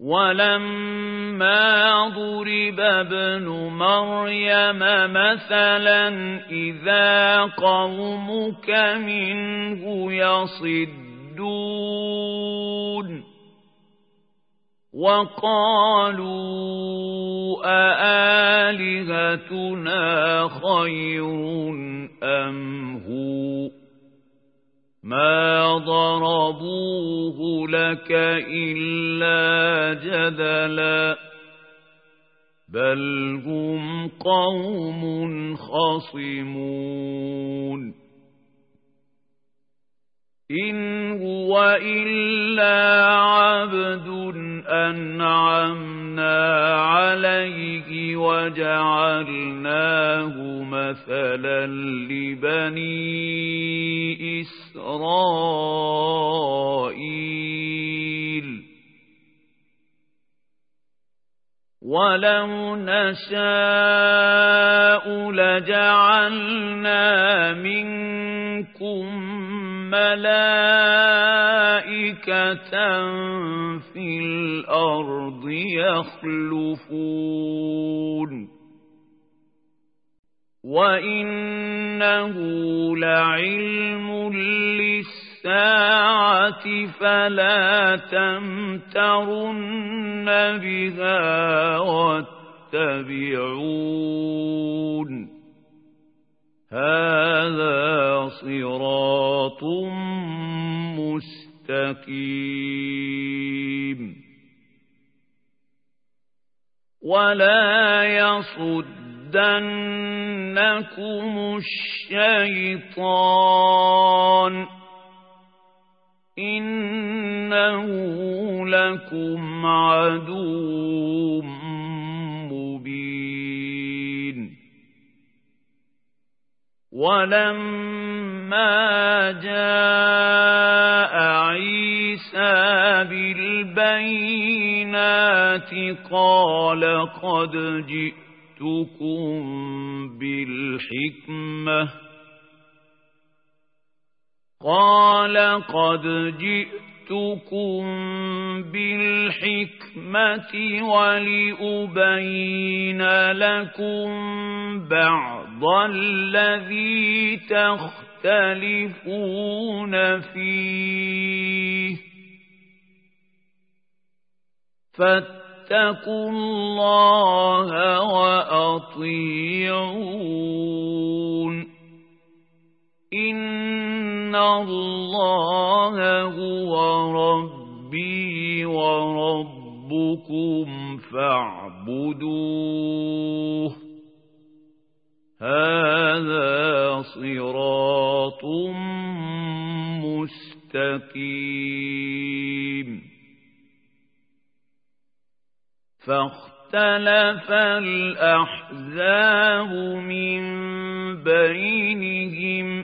ولما ضرب ابن مريم مثلا إذا قومك منه يصدون وقالوا أآلهتنا خير أم هو ما ضربوه لك إلا جدلا بل هم قوم خصمون إن هو إلا عبد أنعمنا عليه وجعلناه مثلا لبني إسرائيل ولو نشاء لجعلنا منكم ملائكة في الأرض يخلفون. وإنه لعلم للساعة فلا تمترن بها واتبعون. هذا صراط مستقيم. ولا يصدنكم الشيطان. إنه لكم عدو ولما جاء عيسى بالبينات قال قد جئتكم بالحكمة قال قد جئتكم بالحكمة ولأبين لكم بعض الذي تختلفون فيه. فاتقوا الله وأطيعون. إن الله هو ربي وربكم فاعبدوه هذا صراط مستقيم. فاختلف الأحزاب من بينهم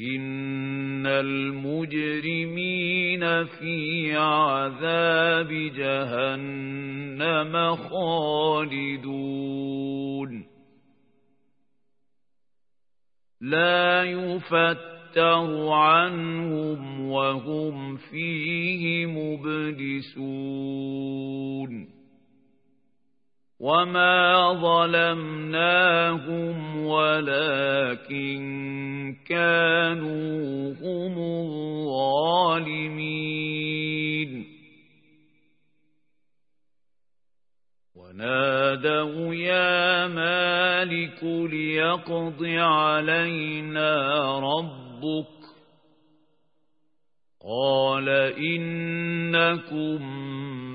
إن المجرمين في عذاب جهنم خالدون لا يفتر عنهم وهم فيه مبلسون وما ظلمناهم ولكن كانوا هم الظالمين ونادوا يا مالك ليقض علينا ربك قال إنكم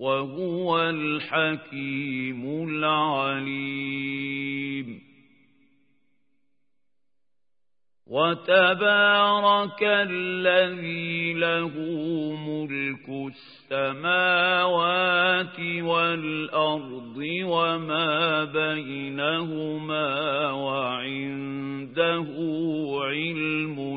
وهو الحكيم العليم. وتبارك الذي له ملك السماوات والأرض وما بينهما وعنده علم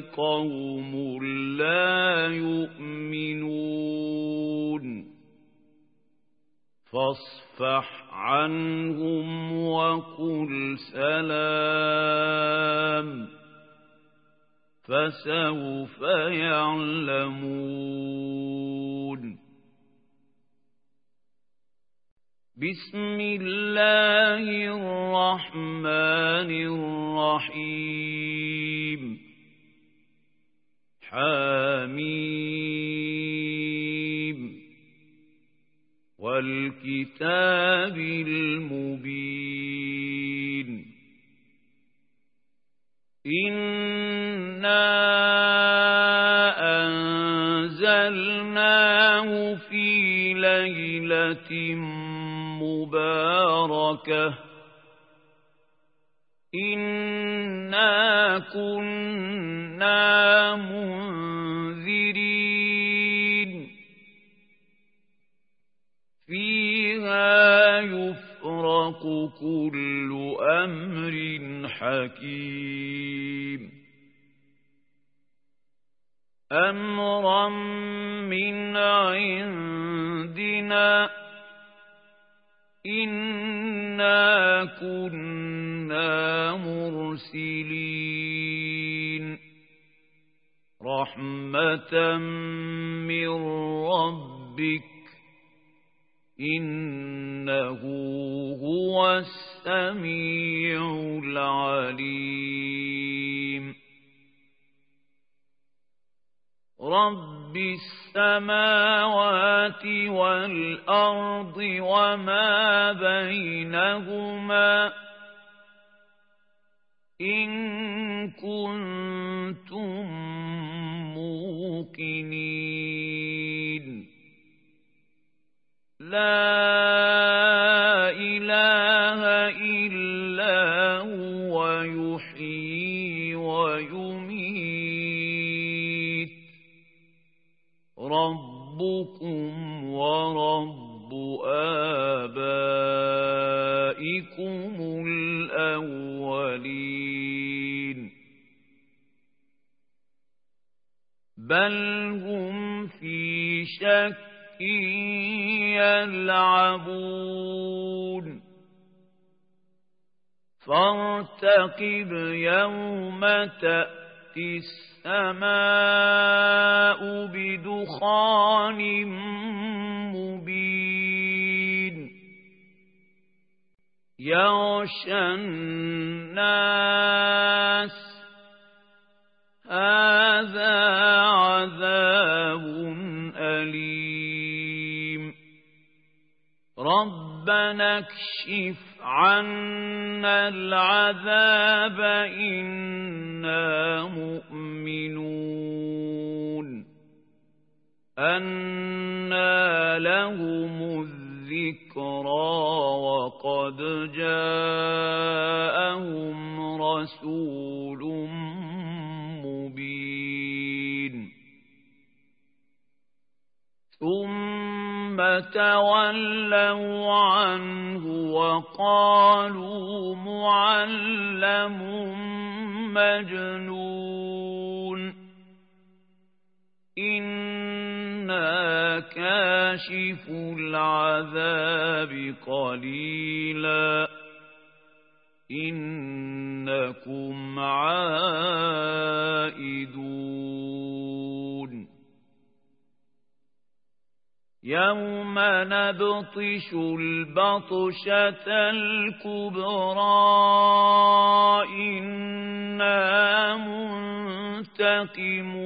قوم لا يؤمنون. فاصفح عنهم وقل سلام. فسوف يعلمون. بسم الله الرحمن الرحيم. حميم والكتاب المبين إنا أنزلناه في ليلة مباركة يفرق كل أمر حكيم أمرا من عندنا إنا كنا مرسلين رحمة من ربك إنه هو السميع العليم. رب السماوات والأرض وما بينهما إن كنتم موقنين. لا إله إلا هو يحيي ويميت. ربكم ورب آبائكم الأولين. بل هم في شك يلعبون. فارتقب يوم تأتي السماء بدخان مبين. يغشى الناس. هذا ربنا اكشف عنا العذاب إنا مؤمنون أنا لهم الذكرى وقد جاءهم رسول مبين ثم تولوا عنه وقالوا معلم مجنون. إنا كاشف العذاب قليلا. إنكم عائدون. يوم نبطش البطشة الكبرى إنا منتقمون